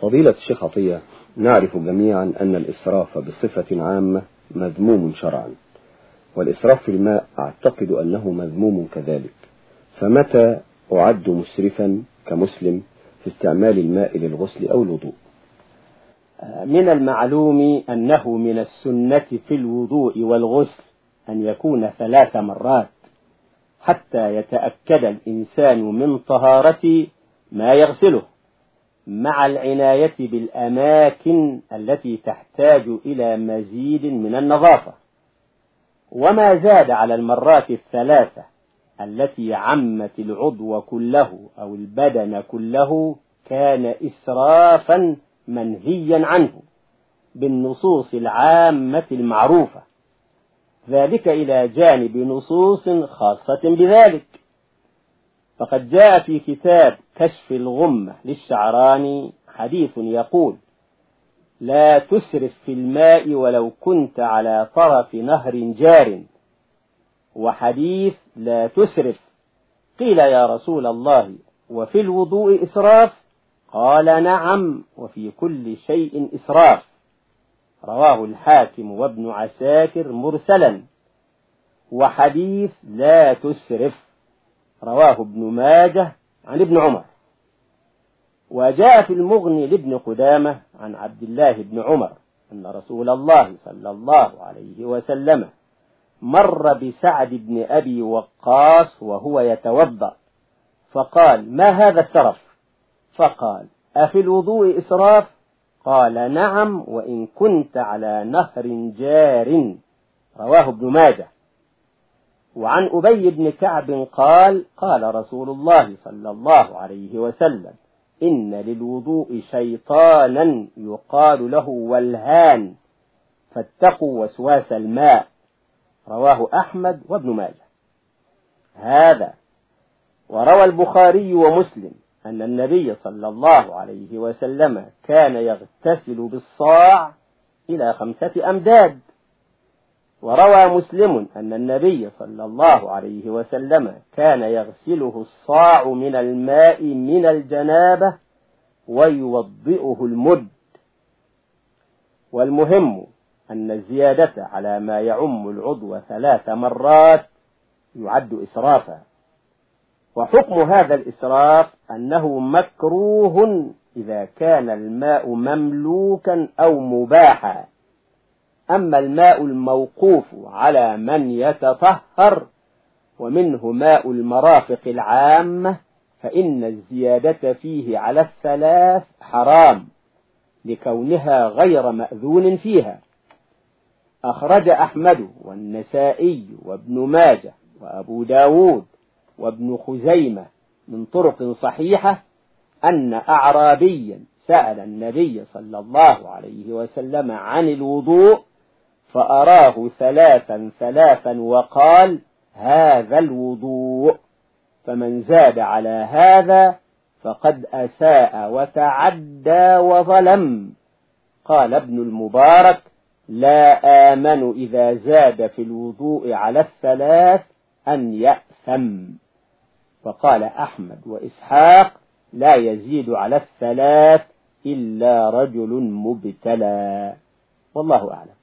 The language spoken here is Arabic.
فضيلة الشيخ عطية نعرف جميعا أن الإسراف بصفة عامة مذموم شرعا والإسراف في الماء أعتقد أنه مذموم كذلك. فمتى أعد مسرفا كمسلم في استعمال الماء للغسل أو الوضوء؟ من المعلوم أنه من السنة في الوضوء والغسل أن يكون ثلاث مرات حتى يتأكد الإنسان من طهارة ما يغسله. مع العناية بالأماكن التي تحتاج إلى مزيد من النظافة. وما زاد على المرات الثلاثة التي عمت العضو كله أو البدن كله كان إسرافا منهيا عنه بالنصوص العامة المعروفة. ذلك إلى جانب نصوص خاصة بذلك. فقد جاء في كتاب كشف الغمة للشعراني حديث يقول لا تسرف في الماء ولو كنت على طرف نهر جار. وحديث لا تسرف. قيل يا رسول الله وفي الوضوء إسراف؟ قال نعم وفي كل شيء إسراف. رواه الحاكم وابن عساكر مرسلا. وحديث لا تسرف. رواه ابن ماجه عن ابن عمر. وجاء في المغني لابن قدامة عن عبد الله بن عمر أن رسول الله صلى الله عليه وسلم مر بسعد بن أبي وقاص وهو يتوضأ. فقال ما هذا السرف فقال أفي الوضوء إسراف؟ قال نعم وإن كنت على نهر جار. رواه ابن ماجه. وعن أبي بن كعب قال قال رسول الله صلى الله عليه وسلم إن للوضوء شيطانا يقال له والهان. فاتقوا وسواس الماء. رواه أحمد وابن ماجه. هذا. وروى البخاري ومسلم أن النبي صلى الله عليه وسلم كان يغتسل بالصاع إلى خمسة أمداد. وروى مسلم أن النبي صلى الله عليه وسلم كان يغسله الصاع من الماء من الجنابة ويوضئه المد. والمهم أن الزيادة على ما يعم العضو ثلاث مرات يعد إسرافا. وحكم هذا الإسراف أنه مكروه إذا كان الماء مملوكا أو مباحا. أما الماء الموقوف على من يتطهر ومنه ماء المرافق العامة فإن الزيادة فيه على الثلاث حرام لكونها غير مأذون فيها. أخرج أحمد والنسائي وابن ماجه وأبو داود وابن خزيمة من طرق صحيحة أن أعرابيا سأل النبي صلى الله عليه وسلم عن الوضوء فأراه ثلاثا ثلاثا وقال هذا الوضوء فمن زاد على هذا فقد أساء وتعدى وظلم. قال ابن المبارك لا آمن إذا زاد في الوضوء على الثلاث أن يأثم. فقال أحمد وإسحاق لا يزيد على الثلاث إلا رجل مبتلى. والله أعلم.